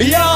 要